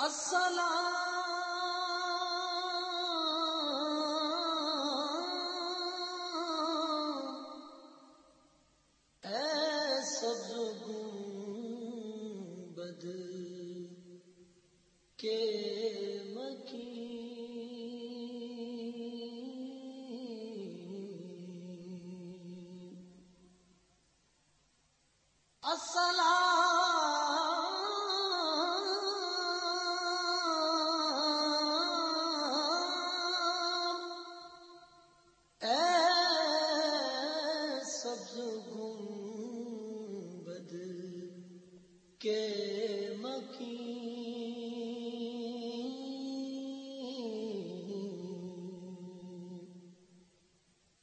السلام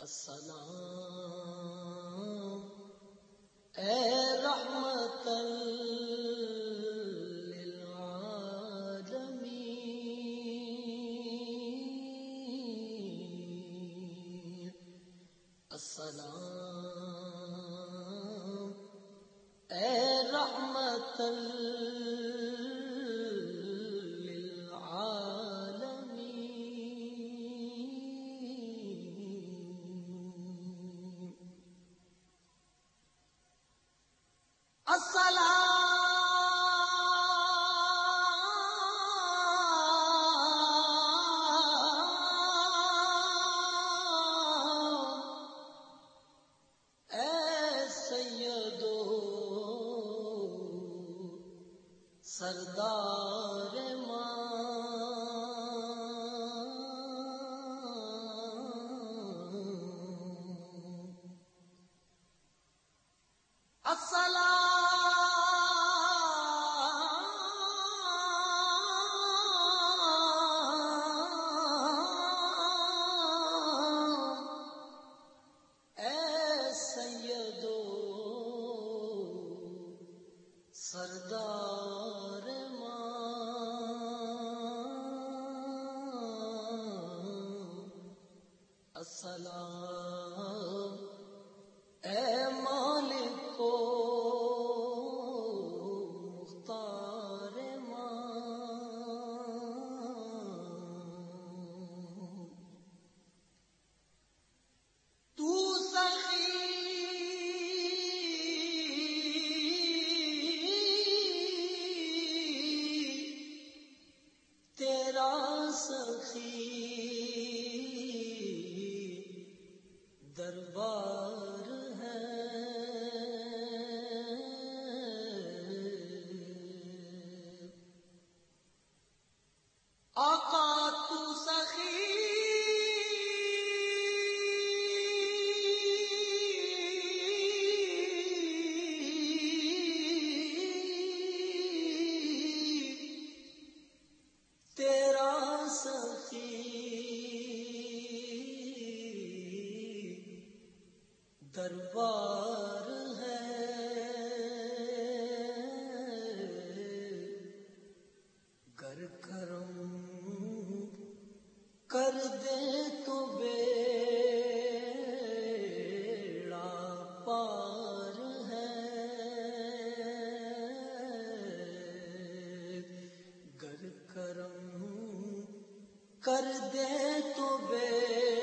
السلام. اے رحمت السلام. اے رحمت سردار السلام دربار ہے۔ گر کرم کر دے تو بیڑا پار ہے۔ گر کرم کر دے تو بے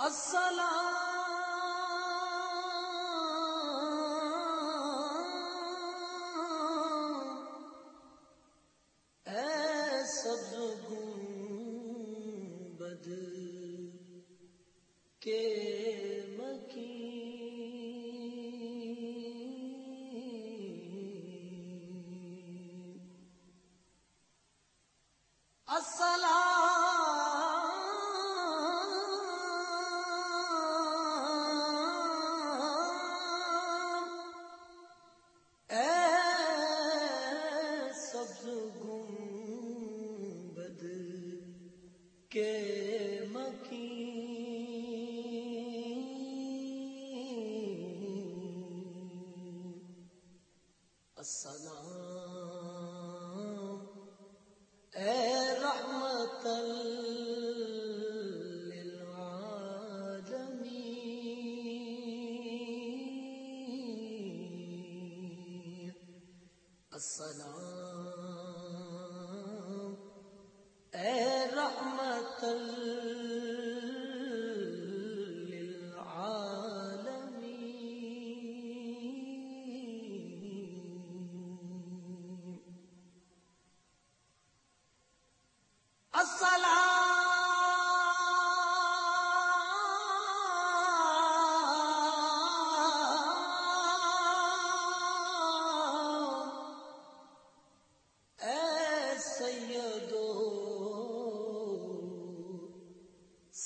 السلام السلام اے رحمت للعالمین. السلام. اے رحمت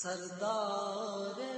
سردار